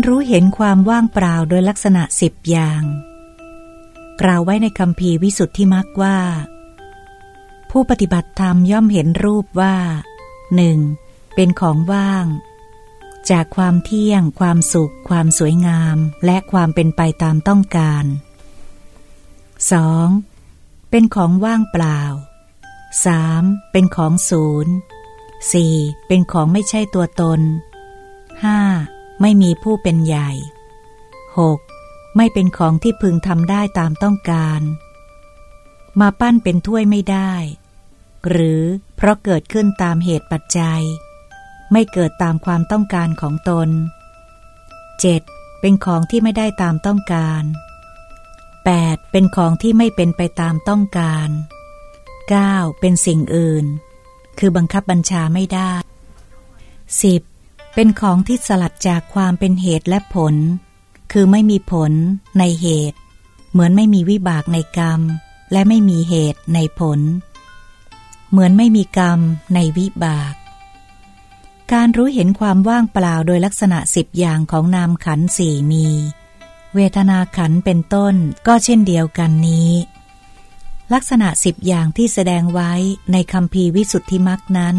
รรู้เห็นความว่างเปล่าโดยลักษณะสิบอย่าง กล่าวไว้ในคำพีวิสุทธิมักว่า ผู้ปฏิบัติธรรมย่อมเห็นรูปว่าหนึ่งเป็นของว่าง จากความเที่ยง ความสุข ความสวยงาม และความเป็นไปตามต้องการ 2. เป็นของว่างเปล่า 3. เป็นของศูนย์ 4. เป็นของไม่ใช่ตัวตน 5. ไม่มีผู้เป็นใหญ่ 6. ไม่เป็นของที่พึงทำได้ตามต้องการ มาปั้นเป็นถ้วยไม่ได้ หรือเพราะเกิดขึ้นตามเหตุปัจจัย ไม่เกิดตามความต้องการของตน 7. เป็นของที่ไม่ได้ตามต้องการ 8. เป็นของที่ไม่เป็นไปตามต้องการ 9. เป็นสิ่งอื่น คือบังคับบัญชาไม่ได้ 10. เป็นของที่สลัดจากความเป็นเหตุและผล คือไม่มีผลในเหตุ เหมือนไม่มีวิบากในกรรม และไม่มีเหตุในผล เหมือนไม่มีกรรมในวิบาก การรู้เห็นความว่างเปล่าโดยลักษณะสิบอย่างของนามขันสี่มี เวทนาขันเป็นต้นก็เช่นเดียวกันนี้ ลักษณะสิบอย่างที่แสดงไว้ในคำพีวิสุทธิมักนั้น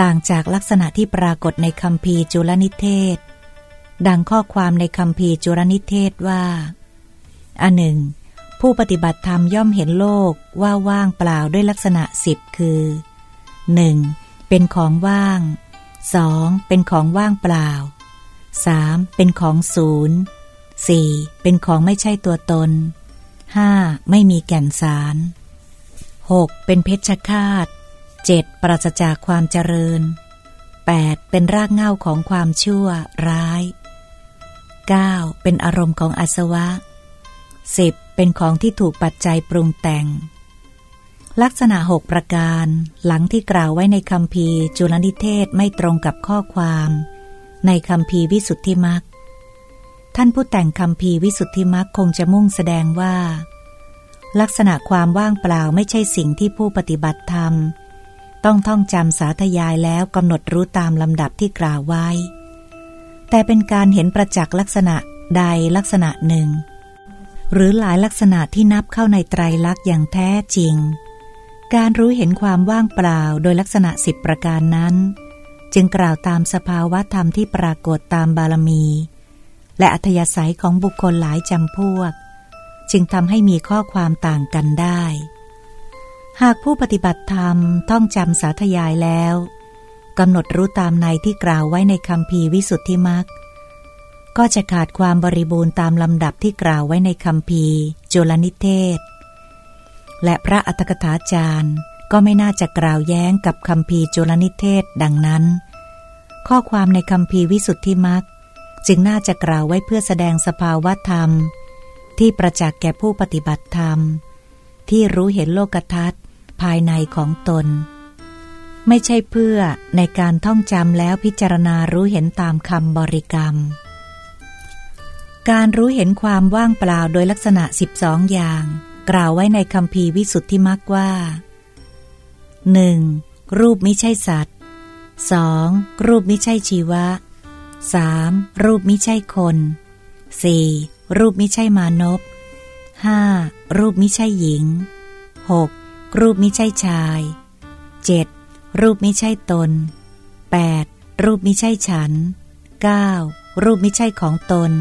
ต่างจากลักษณะที่ปรากฏในคำพีจุลนิเทศ ดังข้อความในคำพีจุลนิเทศว่าอันหนึ่ง ผู้ปฏิบัติธรรมย่อมเห็นโลกว่าว่างเปล่าด้วยลักษณะสิบคือ 1. เป็นของว่าง 2. เป็นของว่างเปล่า 3. เป็นของศูนย์ 4. เป็นของไม่ใช่ตัวตน 5. ไม่มีแก่นสาร 6. เป็นเพชฌฆาต 7. ปราศจากความเจริญ 8. เป็นรากเหง้าของความชั่วร้าย 9. เป็นอารมณ์ของอสวะ 10. เป็นของที่ถูกปัจจัยปรุงแต่ง ลักษณะหกประการ หลังที่กล่าวไว้ในคำพีจุลนิเทศไม่ตรงกับข้อความ ในคำพีวิสุทธิมักท่านผู้แต่งคำพีวิสุทธิมักคงจะมุ่งแสดงว่า ลักษณะความว่างเปล่าไม่ใช่สิ่งที่ผู้ปฏิบัติธรรม ต้องท่องจำสาธยายแล้วกำหนดรู้ตามลำดับที่กล่าวไว้ แต่เป็นการเห็นประจักษ์ลักษณะใดลักษณะหนึ่ง หรือหลายลักษณะที่นับเข้าในไตรลักษณ์อย่างแท้จริง การรู้เห็นความว่างเปล่าโดยลักษณะสิบประการนั้น จึงกล่าวตามสภาวะธรรมที่ปรากฏตามบารมี และอัธยาศัยของบุคคลหลายจำพวก จึงทำให้มีข้อความต่างกันได้ หากผู้ปฏิบัติธรรมท่องจำสาธยายแล้วกำหนดรู้ตามในที่กล่าวไว้ในคำพีวิสุทธิมักก็จะขาดความบริบูรณ์ตามลำดับที่กล่าวไว้ในคำพีจุลนิเทศ และพระอัตถกถาจารย์ก็ไม่น่าจะกล่าวแย้งกับคำพีจุลนิเทศดังนั้น ข้อความในคำพีวิสุทธิมักจึงน่าจะกล่าวไว้เพื่อแสดงสภาวะธรรม ที่ประจักษ์แก่ผู้ปฏิบัติธรรม ที่รู้เห็นโลกทัศน์ ภายในของตน ไม่ใช่เพื่อในการท่องจำแล้วพิจารณารู้เห็นตามคำบริกรรม การรู้เห็นความว่างเปล่าโดยลักษณะสิบสองอย่าง กล่าวไว้ในคำพีวิสุทธิมักว่า 1. รูปมิใช่สัตว์ 2. รูปมิใช่ชีวะ 3. รูปมิใช่คน 4. รูปมิใช่มานพ 5. รูปมิใช่หญิง 6. รูปมิใช่ชาย 7. รูปมิใช่ตน 8. รูปมิใช่ฉัน 9. รูปมิใช่ของตน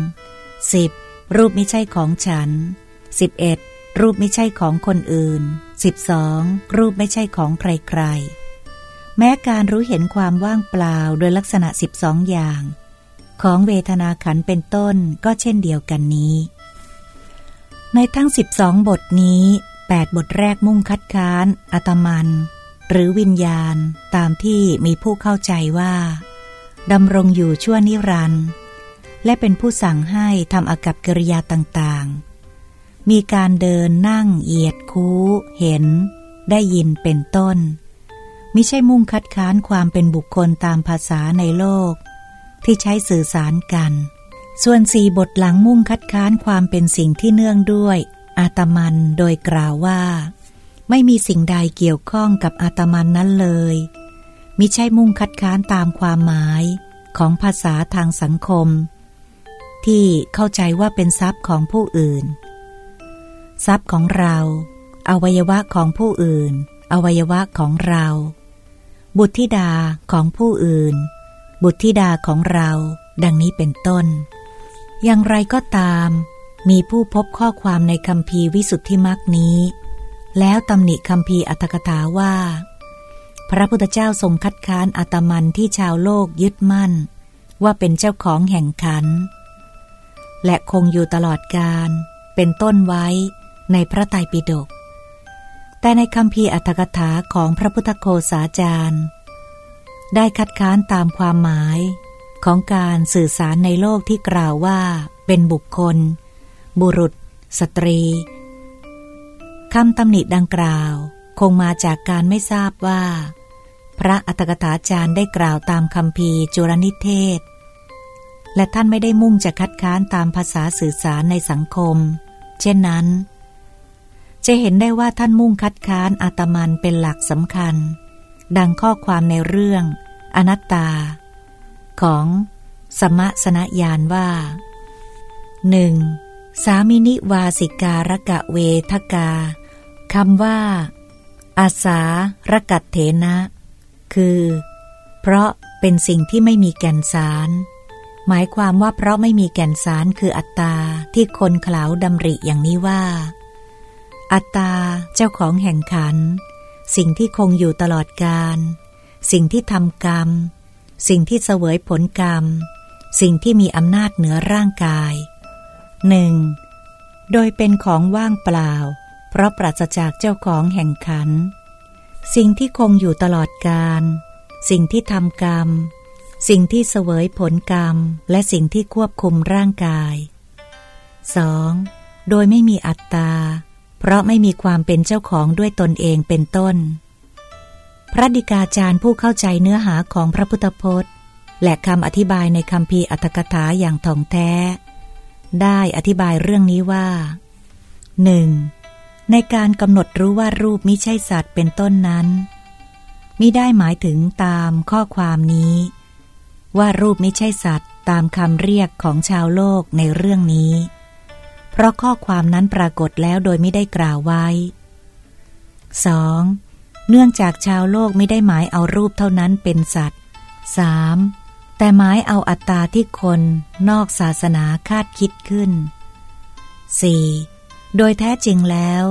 10. รูปมิใช่ของฉัน 11. รูปไม่ใช่ของคนอื่น 12. รูปไม่ใช่ของใครๆ แม้การรู้เห็นความว่างเปล่าโดยลักษณะ 12 อย่าง ของเวทนาขันเป็นต้นก็เช่นเดียวกันนี้ ในทั้ง 12 บทนี้ 8 บทแรกมุ่งคัดค้านอัตมัน หรือวิญญาณตามที่มีผู้เข้าใจว่าดำรงอยู่ชั่วนิรันด์และเป็นผู้สั่งให้ทำอากับกิริยาต่างๆ มีการเดินนั่งเหยียดคู้ เห็น ได้ยินเป็นต้นมิใช่มุ่งคัดค้านความเป็นบุคคลตามภาษาในโลก ที่ใช้สื่อสารกัน ส่วนสี่บทหลังมุ่งคัดค้านความเป็นสิ่งที่เนื่องด้วย อาตมันโดยกล่าวว่า ไม่มีสิ่งใดเกี่ยวข้องกับอาตมันนั้นเลยมิใช่มุ่งคัดค้านตามความหมายของภาษาทางสังคม ที่เข้าใจว่าเป็นทรัพย์ของผู้อื่น ทรัพย์ของเรา อวัยวะของผู้อื่น อวัยวะของเรา บุตรธิดาของผู้อื่น บุตรธิดาของเรา ดังนี้เป็นต้น อย่างไรก็ตาม มีผู้พบข้อความในคำพีวิสุทธิมักนี้ แล้วตำหนิคำพีอัตถกถาว่า พระพุทธเจ้าทรงคัดค้านอาตมันที่ชาวโลกยึดมั่น ว่าเป็นเจ้าของแห่งขัน และคงอยู่ตลอดกาลเป็นต้นไว้ในพระไตรปิฎกแต่ในคำพีอัตถกถาของพระพุทธโคสาจารย์ ได้คัดค้านตามความหมายของการสื่อสารในโลกที่กล่าวว่าเป็นบุคคล บุรุษ สตรีคำตำหนิดังกล่าว คงมาจากการไม่ทราบว่า พระอัตถกถาจารย์ได้กล่าวตามคำพีจุรนิเทศ และท่านไม่ได้มุ่งจะคัดค้านตามภาษาสื่อสารในสังคม เช่นนั้น จะเห็นได้ว่าท่านมุ่งคัดค้านอาตมันเป็นหลักสำคัญ ดังข้อความในเรื่อง อนัตตา ของสมะสนญาณว่าหนึ่ง สามินิวาสิการกะเวทกาคำว่า อาสารกัตเถนะ คือ เพราะเป็นสิ่งที่ไม่มีแก่นสาร หมายความว่าเพราะไม่มีแก่นสารคืออัตตาที่คนขลาวดำริอย่างนี้ว่า อัตตาเจ้าของแห่งขัน สิ่งที่คงอยู่ตลอดกาลสิ่งที่ทำกรรม สิ่งที่เสวยผลกรรม สิ่งที่มีอำนาจเหนือร่างกาย หนึ่งโดยเป็นของว่างเปล่า เพราะปราศจากเจ้าของแห่งขัน สิ่งที่คงอยู่ตลอดกาลสิ่งที่ทำกรรม สิ่งที่เสวยผลกรรม และสิ่งที่ควบคุมร่างกาย 2. โดยไม่มีอัตตา เพราะไม่มีความเป็นเจ้าของด้วยตนเองเป็นต้น พระดิกาจารย์ผู้เข้าใจเนื้อหาของพระพุทธพจน์ และคำอธิบายในคำพีอัตถกถาอย่างถ่องแท้ ได้อธิบายเรื่องนี้ว่า 1. ในการกำหนดรู้ว่ารูปมิใช่สัตว์เป็นต้นนั้นมิได้หมายถึงตามข้อความนี้ ว่ารูปมิใช่สัตว์ตามคำเรียกของชาวโลกในเรื่องนี้ เพราะข้อความนั้นปรากฏแล้วโดยไม่ได้กล่าวไว้ 2. เนื่องจากชาวโลกไม่ได้หมายเอารูปเท่านั้นเป็นสัตว์ 3. แต่หมายเอาอัตตาที่คนนอกศาสนาคาดคิดขึ้น 4. โดยแท้จริงแล้ว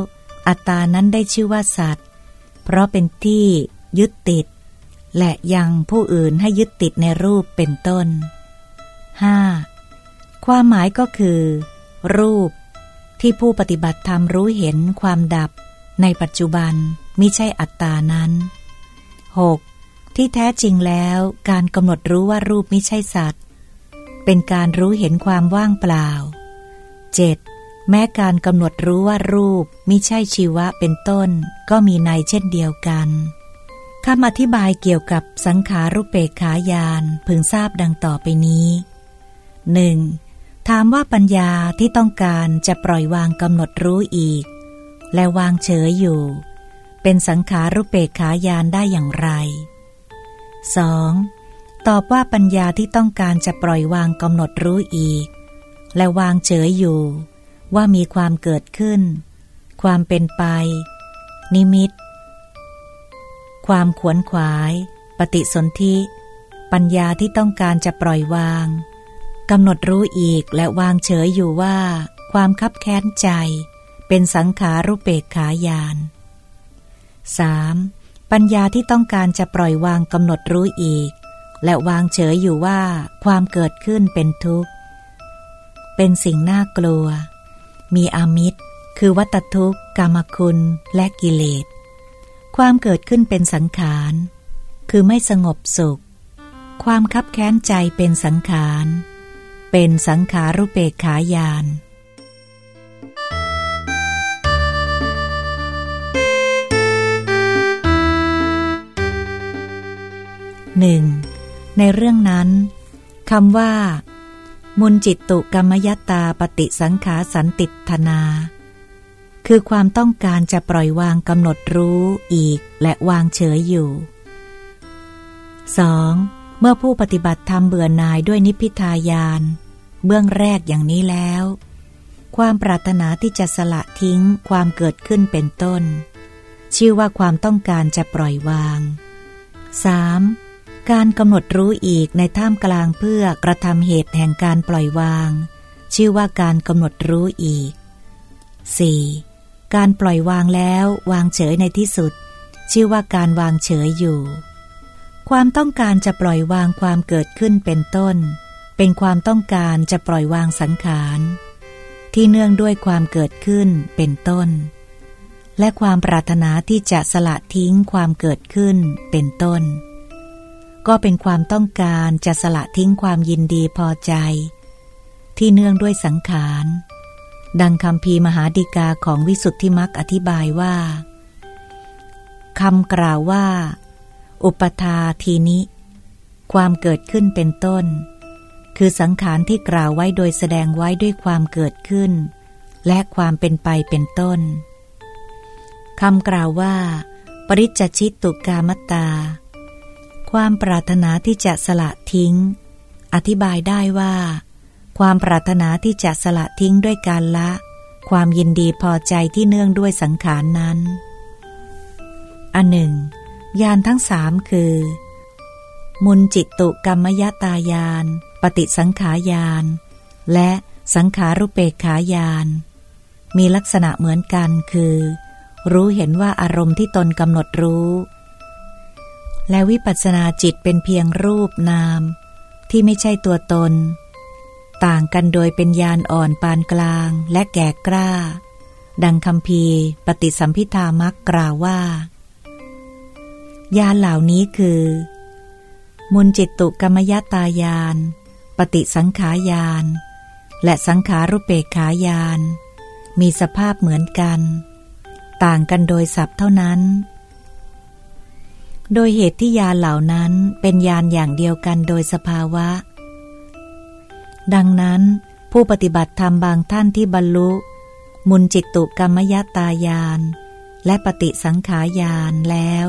อัตตานั้นได้ชื่อว่าสัตว์ เพราะเป็นที่ยึดติด และยังผู้อื่นให้ยึดติดในรูปเป็นต้น 5. ความหมายก็คือ รูป ที่ผู้ปฏิบัติธรรมรู้เห็นความดับในปัจจุบันมิใช่อัตตานั้น 6. ที่แท้จริงแล้วการกำหนดรู้ว่ารูปไม่ใช่สัตว์ เป็นการรู้เห็นความว่างเปล่า 7. แม้การกำหนดรู้ว่ารูปไม่ใช่ชีวะเป็นต้น ก็มีในเช่นเดียวกันคำอธิบายเกี่ยวกับสังขารุปเปกขายานพึงทราบดังต่อไปนี้ 1. ถามว่าปัญญาที่ต้องการจะปล่อยวางกำหนดรู้อีก และวางเฉยอยู่ เป็นสังขารุปเปกขายานได้อย่างไร 2. ตอบว่าปัญญาที่ต้องการจะปล่อยวางกำหนดรู้อีก และวางเฉยอยู่ ว่ามีความเกิดขึ้น ความเป็นไป นิมิต ความขวนขวาย ปฏิสนธิ ปัญญาที่ต้องการจะปล่อยวางกำหนดรู้อีกและวางเฉยอยู่ว่า ความคับแค้นใจ เป็นสังขารุเปกขายาน 3. ปัญญาที่ต้องการจะปล่อยวางกำหนดรู้อีก และวางเฉยอยู่ว่าความเกิดขึ้นเป็นทุกข์ เป็นสิ่งน่ากลัว มีอามิตร คือวัตทุกข์กรรมคุณและกิเลส ความเกิดขึ้นเป็นสังขาร คือไม่สงบสุข ความคับแค้นใจเป็นสังขาร เป็นสังขารุเปกขายาน หนึ่งในเรื่องนั้นคำว่า มุนจิตตุกรรมยตาปฏิสังขาสันติธนา คือความต้องการจะปล่อยวางกำหนดรู้อีกและวางเฉยอยู่ 2. เมื่อผู้ปฏิบัติธรรมเบื่อหน่ายด้วยนิพพิทายาน เบื้องแรกอย่างนี้แล้ว ความปรารถนาที่จะสละทิ้งความเกิดขึ้นเป็นต้น ชื่อว่าความต้องการจะปล่อยวาง 3. การกำหนดรู้อีกในท่ามกลางเพื่อกระทำเหตุแห่งการปล่อยวาง ชื่อว่าการกำหนดรู้อีก 4. การปล่อยวางแล้ววางเฉยในที่สุด ชื่อว่าการวางเฉยอยู่ ความต้องการจะปล่อยวางความเกิดขึ้นเป็นต้น เป็นความต้องการจะปล่อยวางสังขาร ที่เนื่องด้วยความเกิดขึ้นเป็นต้น และความปรารถนาที่จะสละทิ้งความเกิดขึ้นเป็นต้น ก็เป็นความต้องการจะสละทิ้งความยินดีพอใจ ที่เนื่องด้วยสังขาร ดังคำพีมหาดิกาของวิสุทธิมักอธิบายว่าคำกล่าวว่า อุปทาทีนิ ความเกิดขึ้นเป็นต้น คือสังขารที่กล่าวไว้โดยแสดงไว้ด้วยความเกิดขึ้น และความเป็นไปเป็นต้นคำกล่าวว่า ปริจจชิตตุกามตา ความปรารถนาที่จะสละทิ้ง อธิบายได้ว่า ความปรารถนาที่จะสละทิ้งด้วยการละ ความยินดีพอใจที่เนื่องด้วยสังขารนนั้น อันหนึ่งยานทั้งสามคือ มุนจิตตุกรรมยตายาน ปฏิสังขายาน และสังขารุเปกขายาน มีลักษณะเหมือนกันคือ รู้เห็นว่าอารมณ์ที่ตนกำหนดรู้ และวิปัสสนาจิตเป็นเพียงรูปนาม ที่ไม่ใช่ตัวตน ต่างกันโดยเป็นยานอ่อนปานกลางและแก่กล้า ดังคำพีปฏิสัมพิธามักกล่าวว่า ยานเหล่านี้คือ มุนจิตตุกรรมยตายาน ปฏิสังขายาน และสังขารุเปกขายาน มีสภาพเหมือนกัน ต่างกันโดยศัพท์เท่านั้น โดยเหตุที่ยานเหล่านั้นเป็นยานอย่างเดียวกันโดยสภาวะ ดังนั้นผู้ปฏิบัติธรรมบางท่านที่บรรลุ มุนจิตตุกรรมยตายาน และปฏิสังขายานแล้ว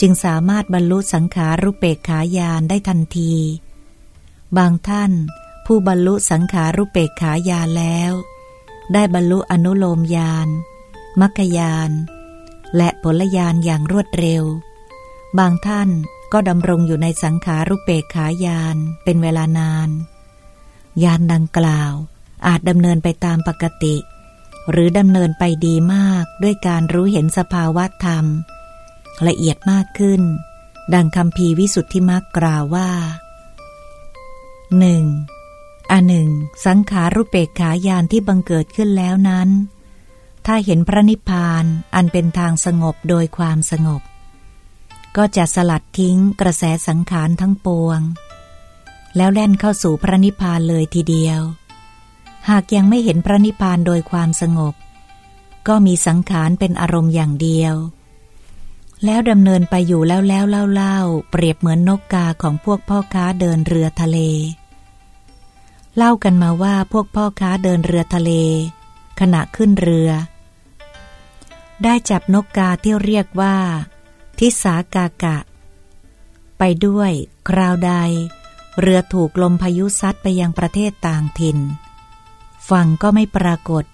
จึงสามารถบรรลุสังขารุเปกขายานได้ทันที บางท่านผู้บรรลุสังขารุเปกขายานแล้ว ได้บรรลุอนุโลมยานมัคคยาน และผลยานอย่างรวดเร็ว บางท่านก็ดำรงอยู่ในสังขารุเปกขายานเป็นเวลานาน ยานดังกล่าวอาจดำเนินไปตามปกติ หรือดำเนินไปดีมากด้วยการรู้เห็นสภาวะธรรม ละเอียดมากขึ้น ดังคำพีวิสุทธิมักกล่าวว่าหนึ่งอันหนึ่ง สังขารุเปกขายานที่บังเกิดขึ้นแล้วนั้น ถ้าเห็นพระนิพพานอันเป็นทางสงบโดยความสงบ ก็จะสลัดทิ้งกระแสสังขารทั้งปวง แล้วแล่นเข้าสู่พระนิพพานเลยทีเดียว หากยังไม่เห็นพระนิพพานโดยความสงบ ก็มีสังขารเป็นอารมณ์อย่างเดียว แล้วดำเนินไปอยู่แล้วแล้วเล่าเล่าเปรียบเหมือนนกกาของพวกพ่อค้าเดินเรือทะเลเล่ากันมาว่าพวกพ่อค้าเดินเรือทะเล ขณะขึ้นเรือ ได้จับนกกาที่เรียกว่า ทิสากากะ ไปด้วย คราวใด เรือถูกลมพายุซัดไปยังประเทศต่างถิ่น ฝั่งก็ไม่ปรากฏ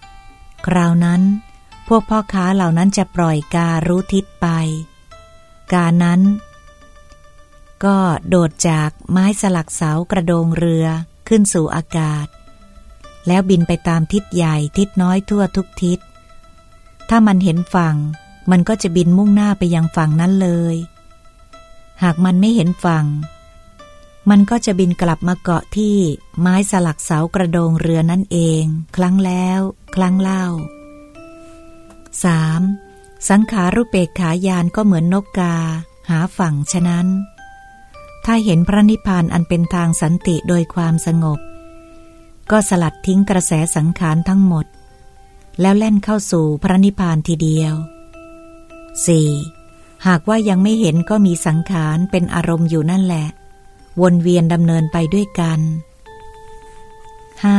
คราวนั้น พวกพ่อค้าเหล่านั้นจะปล่อยการู้ทิศไป กานั้น ก็โดดจากไม้สลักเสากระโดงเรือขึ้นสู่อากาศ แล้วบินไปตามทิศใหญ่ทิศน้อยทั่วทุกทิศ ถ้ามันเห็นฝั่ง มันก็จะบินมุ่งหน้าไปยังฝั่งนั้นเลย หากมันไม่เห็นฝั่ง มันก็จะบินกลับมาเกาะที่ไม้สลักเสากระโดงเรือนั่นเอง ครั้งแล้ว ครั้งเล่า 3. สังขารุเปกขายานก็เหมือนนกกา หาฝั่งฉะนั้น ถ้าเห็นพระนิพพานอันเป็นทางสันติโดยความสงบ ก็สลัดทิ้งกระแสสังขารทั้งหมด แล้วแล่นเข้าสู่พระนิพพานทีเดียว 4. หากว่ายังไม่เห็นก็มีสังขารเป็นอารมณ์อยู่นั่นแหละ วนเวียนดำเนินไปด้วยกัน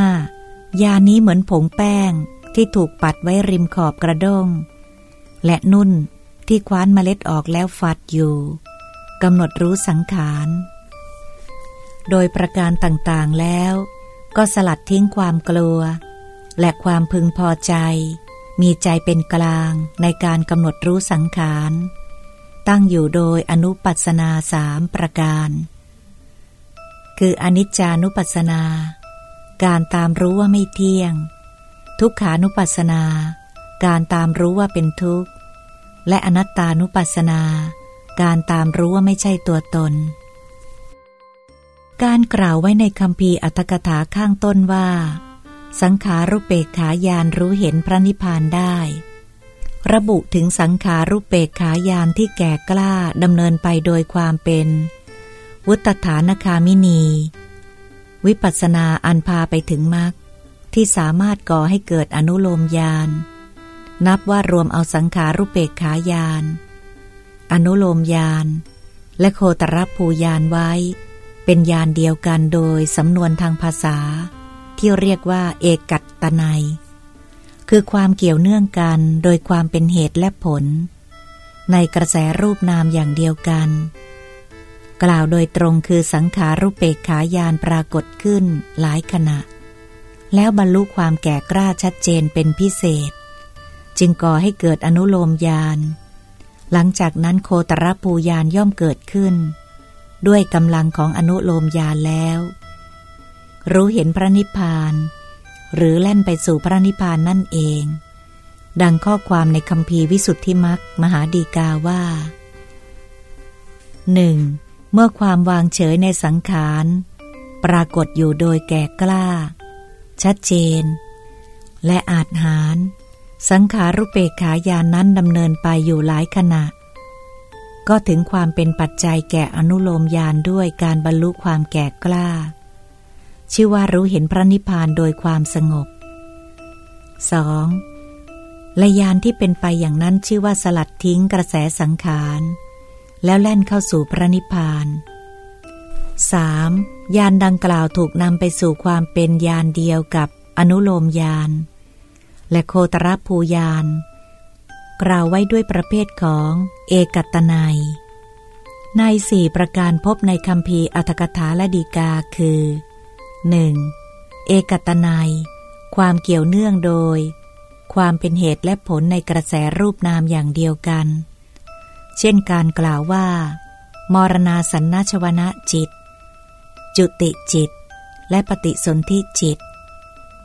5. ยานี้เหมือนผงแป้งที่ถูกปัดไว้ริมขอบกระด้ง และนุ่นที่คว้านเมล็ดออกแล้วฟัดอยู่กำหนดรู้สังขาร โดยประการต่างๆแล้ว ก็สลัดทิ้งความกลัว และความพึงพอใจ มีใจเป็นกลางในการกำหนดรู้สังขาร ตั้งอยู่โดยอนุปัสนาสามประการ คืออนิจจานุปัสนา การตามรู้ว่าไม่เที่ยง ทุกขานุปัสนา การตามรู้ว่าเป็นทุกข์ และอนัตตานุปัสนา การตามรู้ว่าไม่ใช่ตัวตน การกล่าวไว้ในคำพีอัตถกถาข้างต้นว่า สังขารุเปกขายานรู้เห็นพระนิพพานได้ ระบุถึงสังขารุเปกขายานที่แก่กล้าดำเนินไปโดยความเป็น วุตฐานคามินี วิปัสนาอันพาไปถึงมรรคที่สามารถก่อให้เกิดอนุโลมยาน นับว่ารวมเอาสังขารุเปกขายาน อนุโลมยาน และโคตรภูยานไว้ เป็นยานเดียวกันโดยสำนวนทางภาษา ที่เรียกว่าเอกัตตนัย คือความเกี่ยวเนื่องกันโดยความเป็นเหตุและผล ในกระแสรูปนามอย่างเดียวกัน กล่าวโดยตรงคือสังขารุปเปกขายานปรากฏขึ้นหลายขณะ แล้วบรรลุความแก่กล้าชัดเจนเป็นพิเศษ จึงก่อให้เกิดอนุโลมยานหลังจากนั้นโคตรภูยานย่อมเกิดขึ้น ด้วยกำลังของอนุโลมญาณแล้ว รู้เห็นพระนิพพาน หรือแล่นไปสู่พระนิพพานนั่นเอง ดังข้อความในคำพีวิสุทธิมักมหาดีกาว่าหนึ่งเมื่อความวางเฉยในสังขาร ปรากฏอยู่โดยแก่กล้า ชัดเจน และอาจหาร สังขารุเปกขายานนั้นดำเนินไปอยู่หลายขณะ ก็ถึงความเป็นปัจจัยแก่อนุโลมญาณด้วยการบรรลุความแก่กล้า ชื่อว่ารู้เห็นพระนิพพานโดยความสงบ 2. ละยานที่เป็นไปอย่างนั้นชื่อว่าสลัดทิ้งกระแสสังขาร แล้วแล่นเข้าสู่พระนิพพาน 3. ยานดังกล่าวถูกนำไปสู่ความเป็นยานเดียวกับอนุโลมยาน และโคตรภูยานกล่าวไว้ด้วยประเภทของเอกัตนายในสี่ประการพบในคำพีอัตถกถาและดีกาคือ 1. เอกัตนายความเกี่ยวเนื่องโดย ความเป็นเหตุและผลในกระแสรูปนามอย่างเดียวกัน เช่นการกล่าวว่า มรณาสันนชวนะจิต จุติจิต และปฏิสนธิจิต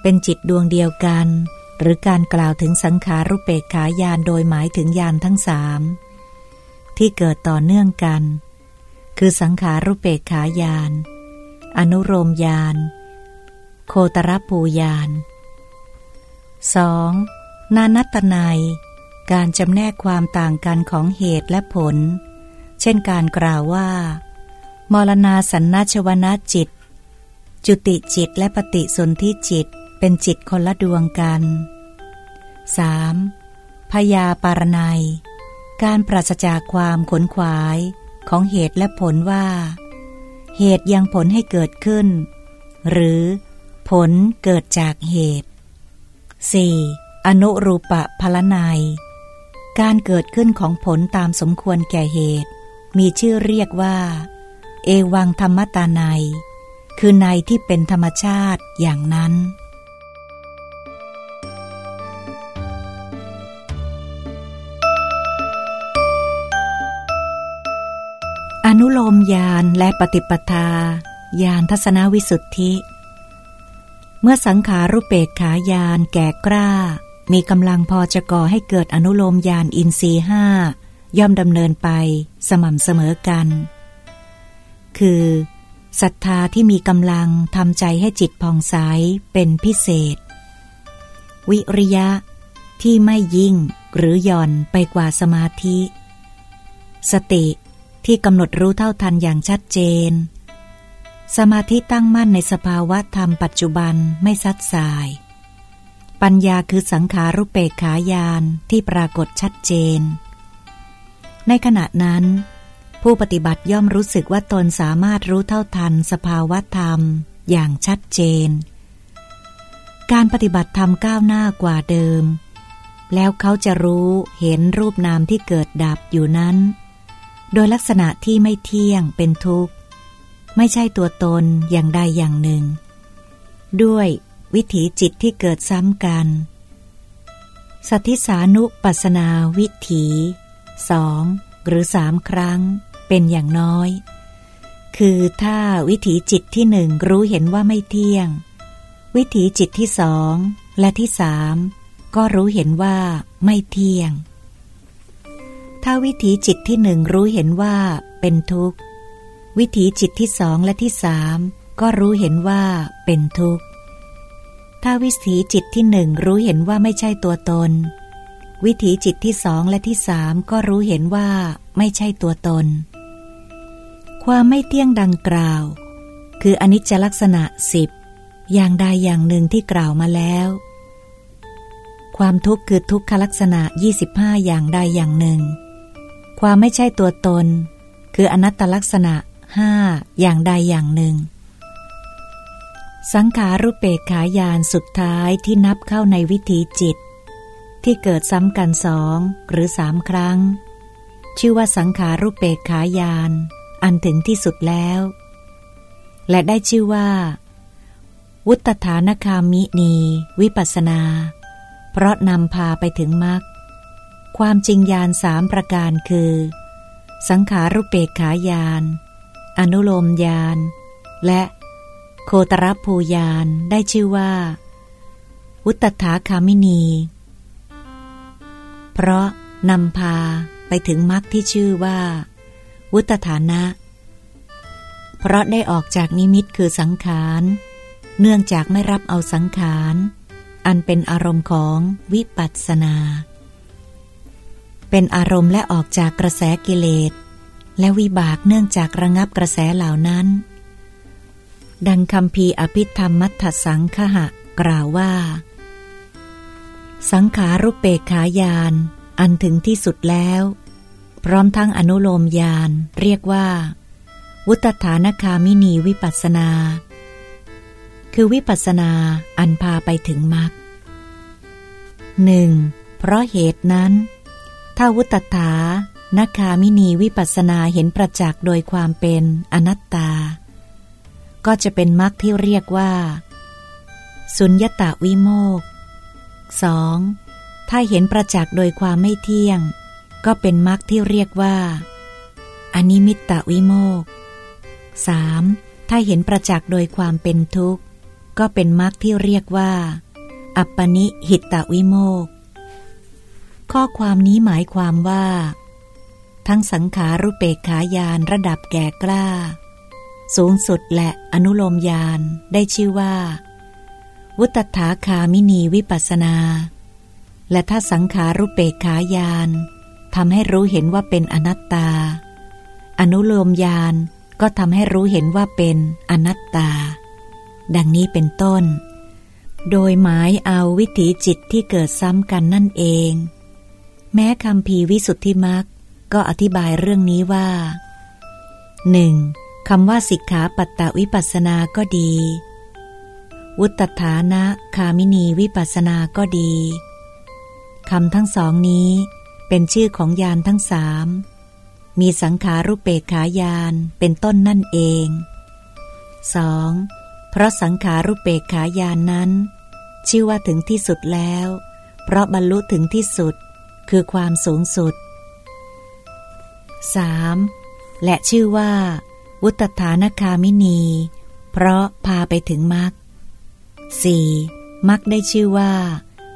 เป็นจิตดวงเดียวกัน หรือการกล่าวถึงสังขารุปเปกขายานโดยหมายถึงยานทั้งสามที่เกิดต่อเนื่องกัน คือสังขารุปเปกขายาน อนุโรมยาน โคตรภูยาน 2. นานัตนายการจำแนกความต่างกันของเหตุและผล เช่นการกล่าวว่า มรณาสันนชวนาจิต จุติจิตและปฏิสนธิจิตเป็นจิตคนละดวงกัน 3. พยาปารณัย การปราศจากความขนขวายของเหตุและผลว่า เหตุยังผลให้เกิดขึ้น หรือผลเกิดจากเหตุ 4. อนุรูปะพลนายการเกิดขึ้นของผลตามสมควรแก่เหตุ มีชื่อเรียกว่า เอวังธรรมตานัยคือในที่เป็นธรรมชาติอย่างนั้น นุโลมยานและปฏิปทาญาณทัศนวิสุทธิ เมื่อสังขารุเปกขายานแก่กล้า มีกำลังพอจะก่อให้เกิดอนุโลมยานอินทรีห้าย่อมดำเนินไปสม่ำเสมอกัน คือศรัทธาที่มีกำลังทำใจให้จิตผ่องใสเป็นพิเศษ วิริยะที่ไม่ยิ่งหรือหย่อนไปกว่าสมาธิ สติ ที่กำหนดรู้เท่าทันอย่างชัดเจน สมาธิตั้งมั่นในสภาวะธรรมปัจจุบันไม่ซัดสาย ปัญญาคือสังขารุเปกขายานที่ปรากฏชัดเจน ในขณะนั้น ผู้ปฏิบัติย่อมรู้สึกว่าตนสามารถรู้เท่าทันสภาวะธรรมอย่างชัดเจน การปฏิบัติธรรมก้าวหน้ากว่าเดิม แล้วเขาจะรู้เห็นรูปนามที่เกิดดับอยู่นั้น โดยลักษณะที่ไม่เที่ยงเป็นทุกข์ ไม่ใช่ตัวตนอย่างใดอย่างหนึ่ง ด้วยวิถีจิตที่เกิดซ้ำกัน สัติสานุปัสนาวิถีสองหรือสามครั้งเป็นอย่างน้อย คือถ้าวิถีจิตที่หนึ่งรู้เห็นว่าไม่เที่ยง วิถีจิตที่สองและที่สามก็รู้เห็นว่าไม่เที่ยง ถ้าวิถีจิตที่หนึ่งรู้เห็นว่าเป็นทุกข์ วิถีจิตที่สองและที่สามก็รู้เห็นว่าเป็นทุกข์ ถ้าวิถีจิตที่หนึ่งรู้เห็นว่าไม่ใช่ตัวตน วิถีจิตที่สองและที่สามก็รู้เห็นว่าไม่ใช่ตัวตน ความไม่เที่ยงดังกล่าว คืออนิจจลักษณะสิบอย่างใดอย่างหนึ่งที่กล่าวมาแล้ว ความทุกข์คือทุกขลักษณะ 25 อย่างใดอย่างหนึ่ง ความไม่ใช่ตัวตน คืออนัตตลักษณะห้าอย่างใดอย่างหนึ่ง สังขารุเปกขายานสุดท้ายที่นับเข้าในวิถีจิต ที่เกิดซ้ำกันสองหรือสามครั้ง ชื่อว่าสังขารุเปกขายาน อันถึงที่สุดแล้ว และได้ชื่อว่า วุตฐานคามินี วิปัสนา เพราะนำพาไปถึงมรรค ความจริงยานสามประการคือ สังขารุปเปกขายาน อนุโลมยานและโคตรภูยานได้ชื่อว่า วุตถาคามินี เพราะนำพาไปถึงมรรคที่ชื่อว่า วุตฐานะ เพราะได้ออกจากนิมิตคือสังขาร เนื่องจากไม่รับเอาสังขาร อันเป็นอารมณ์ของวิปัสสนา เป็นอารมณ์และออกจากกระแสกิเลส และวิบากเนื่องจากระงับกระแสเหล่านั้น ดังคำพีอภิธรรมมัทธสังคหะ กล่าวว่า สังขารุปเปกขายาน อันถึงที่สุดแล้ว พร้อมทั้งอนุโลมยาน เรียกว่า วุตฐานคามินีวิปัสนา คือวิปัสนาอันพาไปถึงมรรคหนึ่งเพราะเหตุนั้น ถ้าวุตถานคามินีวิปัสสนาเห็นประจักษ์โดยความเป็นอนัตตา ก็จะเป็นมรรคที่เรียกว่า สุญญตาวิโมก 2. ถ้าเห็นประจักษ์โดยความไม่เที่ยง ก็เป็นมรรคที่เรียกว่า อนิมิตตวิโมก 3. ถ้าเห็นประจักษ์โดยความเป็นทุกข์ ก็เป็นมรรคที่เรียกว่า อัปปนิหิตตวิโมก ข้อความนี้หมายความว่า ทั้งสังขารุเปกขายานระดับแก่กล้า สูงสุดและอนุโลมยานได้ชื่อว่า วุตถาคามินีวิปัสนา และถ้าสังขารุเปกขายานทำให้รู้เห็นว่าเป็นอนัตตา อนุโลมยานก็ทำให้รู้เห็นว่าเป็นอนัตตา ดังนี้เป็นต้น โดยหมายเอาวิถีจิตที่เกิดซ้ำกันนั่นเอง แม้คำพีวิสุทธิมักก็อธิบายเรื่องนี้ว่าหนึ่งคำว่าสิกขาปัตตวิปัสสนาก็ดี วุตฐานะคามินีวิปัสสนาก็ดีคำทั้งสองนี้เป็นชื่อของยานทั้งสามมีสังขารุปเปกขายานเป็นต้นนั่นเอง 2. เพราะสังขารุปเปกขายานนั้น ชื่อว่าถึงที่สุดแล้ว เพราะบรรลุถึงที่สุด คือความสูงสุด 3. และชื่อว่า วุตฐานคามินี เพราะพาไปถึงมรรค 4. มรรคได้ชื่อว่า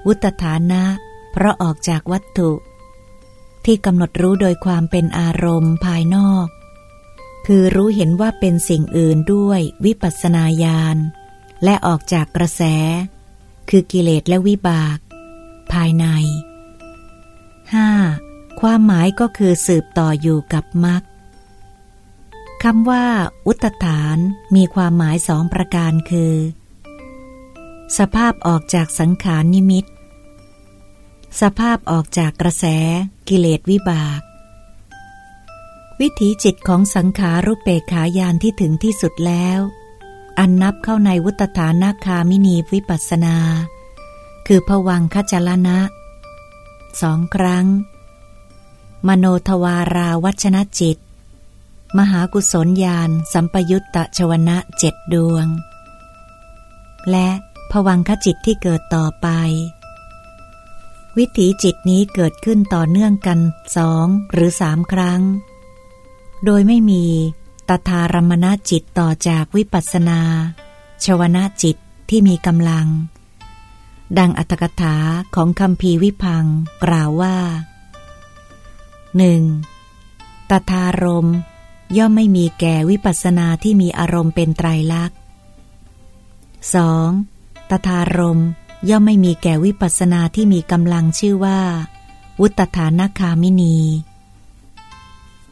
วุตฐานะ เพราะออกจากวัตถุ ที่กำหนดรู้โดยความเป็นอารมณ์ภายนอก คือรู้เห็นว่าเป็นสิ่งอื่นด้วยวิปัสสนาญาณและออกจากกระแส คือกิเลสและวิบาก ภายใน 5. ความหมายก็คือสืบต่ออยู่กับมรรคคำว่า อุตฐานมีความหมายสองประการคือ สภาพออกจากสังขารนิมิต สภาพออกจากกระแสกิเลสวิบาก วิถีจิตของสังขารุปเปขายานที่ถึงที่สุดแล้ว อันนับเข้าในวุตฐานาคามินีวิปัสสนา คือผวังคจลนะ สองครั้ง มโนทวาราวัชนจิต มหากุศลญาณสัมปยุตตะชวนะเจ็ดดวง และผวังขจิตที่เกิดต่อไป วิถีจิตนี้เกิดขึ้นต่อเนื่องกันสองหรือสามครั้ง โดยไม่มีตถารมณจิตต่อจากวิปัสสนา ชวนาจิตที่มีกำลัง ดังอัตถกถาของคำพีวิพังกล่าวว่าหนึ่งตถารมย่อมไม่มีแก่วิปัสนาที่มีอารมณ์เป็นไตรลักษณ์ 2. ตถารมย่อมไม่มีแก่วิปัสนาที่มีกำลังชื่อว่า วุตฐานคามินี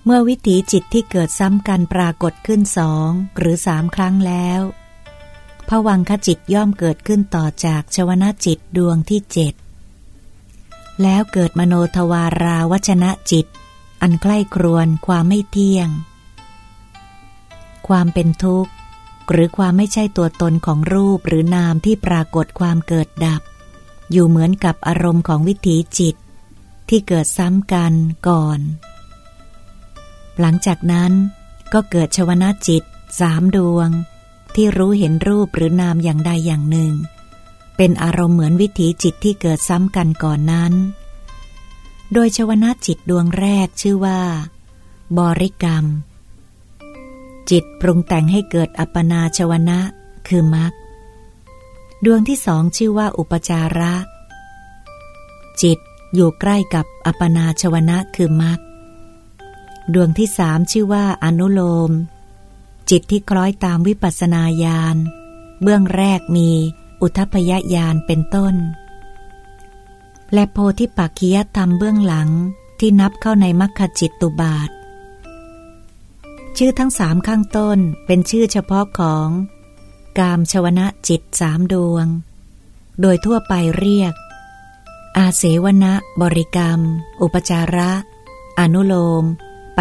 เมื่อวิถีจิตที่เกิดซ้ำกันปรากฏขึ้นสองหรือสามครั้งแล้ว ผวังขจิตย่อมเกิดขึ้นต่อจากชวนาจิตดวงที่เจ็ดแล้วเกิดมโนทวาราวชนะจิต อันใกล้ครวนความไม่เที่ยง ความเป็นทุกข์ หรือความไม่ใช่ตัวตนของรูปหรือนามที่ปรากฏความเกิดดับ อยู่เหมือนกับอารมณ์ของวิถีจิต ที่เกิดซ้ำกันก่อน หลังจากนั้นก็เกิดชวนาจิตสามดวง ที่รู้เห็นรูปหรือนามอย่างใดอย่างหนึ่ง เป็นอารมณ์เหมือนวิถีจิตที่เกิดซ้ำกันก่อนนั้น โดยชวนาจิตดวงแรกชื่อว่า บริกรรม จิตปรุงแต่งให้เกิดอัปนาชวนะคือมรรคดวงที่สองชื่อว่าอุปจาระ จิตอยู่ใกล้กับอัปปนาชวนะคือมรรคดวงที่สามชื่อว่าอนุโลม จิตที่คล้อยตามวิปัสสนาญาณ เบื้องแรกมีอุทพยญาณเป็นต้น และโพธิปักคียธรรมเบื้องหลังที่นับเข้าในมัคคจิตตุบาท ชื่อทั้งสามข้างต้นเป็นชื่อเฉพาะของ กามชวนะจิตสามดวง โดยทั่วไปเรียก อาเสวนะบริกรรม อุปจาระ อนุโลม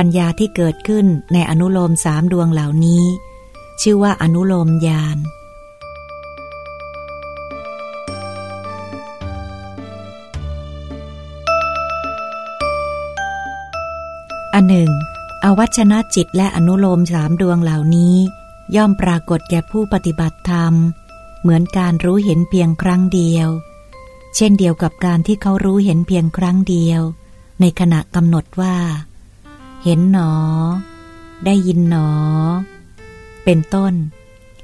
ปัญญาที่เกิดขึ้นในอนุโลมสามดวงเหล่านี้ ชื่อว่าอนุโลมญาณอันหนึ่ง อวัชนะจิตและอนุโลมสามดวงเหล่านี้ ย่อมปรากฏแก่ผู้ปฏิบัติธรรม เหมือนการรู้เห็นเพียงครั้งเดียว เช่นเดียวกับการที่เขารู้เห็นเพียงครั้งเดียว ในขณะกำหนดว่า เห็นหนอ ได้ยินหนอ เป็นต้น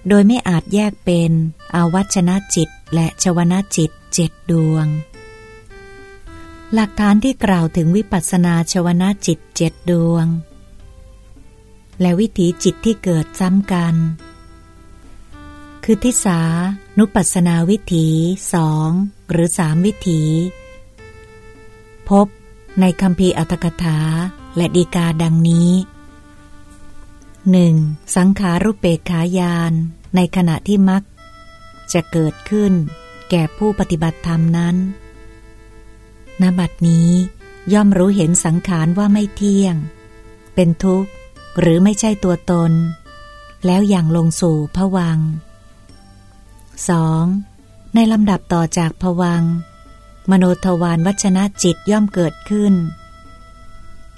โดยไม่อาจแยกเป็นอาวัชนะจิตและชวนาจิตเจ็ดดวง หลักฐานที่กล่าวถึงวิปัสสนาชวนาจิตเจ็ดดวง และวิถีจิตที่เกิดซ้ำกัน คือทิสานุปัสนาวิถีสองหรือสามวิถี พบในคำพีอัตถกถา และดีกาดังนี้หนึ่งสังขารุปเปกขายานในขณะที่มักจะเกิดขึ้น แก่ผู้ปฏิบัติธรรมนั้นณบัดนี้ย่อมรู้เห็นสังขารว่าไม่เที่ยง เป็นทุกข์หรือไม่ใช่ตัวตน แล้วอย่างลงสู่ผวัง 2. ในลำดับต่อจากผวัง มโนทวารวัชนะจิตย่อมเกิดขึ้น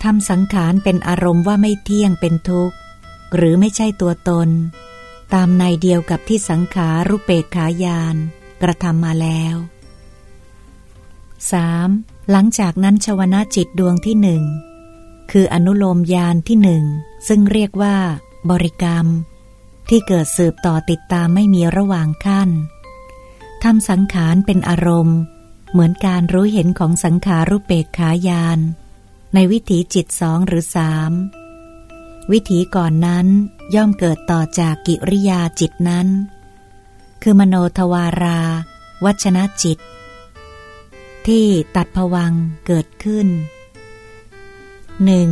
ทำสังขารเป็นอารมณ์ว่าไม่เที่ยงเป็นทุกข์ หรือไม่ใช่ตัวตน ตามในเดียวกับที่สังขารุเปกขายานกระทำมาแล้ว 3. หลังจากนั้นชวนาจิตดวงที่หนึ่งคืออนุโลมยานที่หนึ่งซึ่งเรียกว่า บริกรรม ที่เกิดสืบต่อติดตามไม่มีระหว่างขั้นทำสังขารเป็นอารมณ์ เหมือนการรู้เห็นของสังขารุเปกขายาน ในวิถีจิตสองหรือสามวิถีก่อนนั้นย่อมเกิดต่อจากกิริยาจิตนั้น คือมโนทวารา วัชนะจิต ที่ตัดผวังเกิดขึ้นหนึ่ง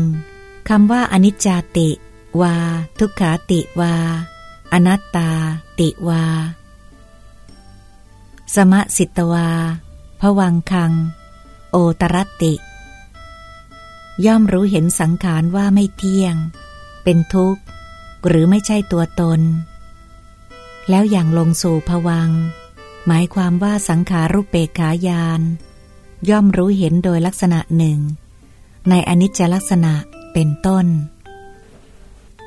คำว่าอนิจจติ วา ทุกขาติวา อนัตตา ติวา สมะสิตวาผวังคัง โอตรติ ย่อมรู้เห็นสังขารว่าไม่เที่ยง เป็นทุกข์ หรือไม่ใช่ตัวตน แล้วอย่างลงสู่ผวัง หมายความว่าสังขารุปเปกขายาน ย่อมรู้เห็นโดยลักษณะหนึ่ง ในอนิจจลักษณะเป็นต้น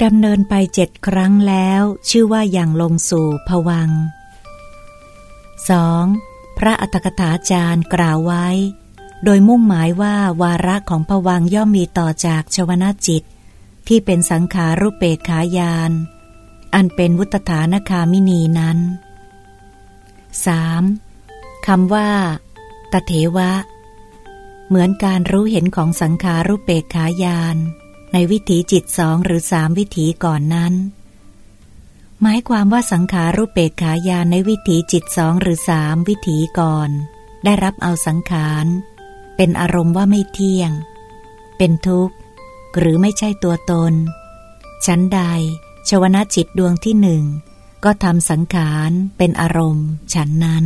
ดำเนินไปเจ็ดครั้งแล้ว ชื่อว่าอย่างลงสู่ผวัง 2. พระอัตถกถาจารย์กล่าวไว้ โดยมุ่งหมายว่าวาระของผวังย่อมมีต่อจากชวนาจิต ที่เป็นสังขารุปเปกขายาน อันเป็นวุตฐานคามินีนั้น 3. คำว่าตเถวะ เหมือนการรู้เห็นของสังขารุปเปกขายาน ในวิถีจิตสองหรือสามวิถีก่อนนั้น หมายความว่าสังขารุปเปกขายานในวิถีจิตสองหรือสามวิถีก่อน ได้รับเอาสังขาร เป็นอารมณ์ว่าไม่เที่ยง เป็นทุกข์ หรือไม่ใช่ตัวตน ชั้นใด ชวนาจิตดวงที่หนึ่ง ก็ทำสังขารเป็นอารมณ์ ฉันนั้น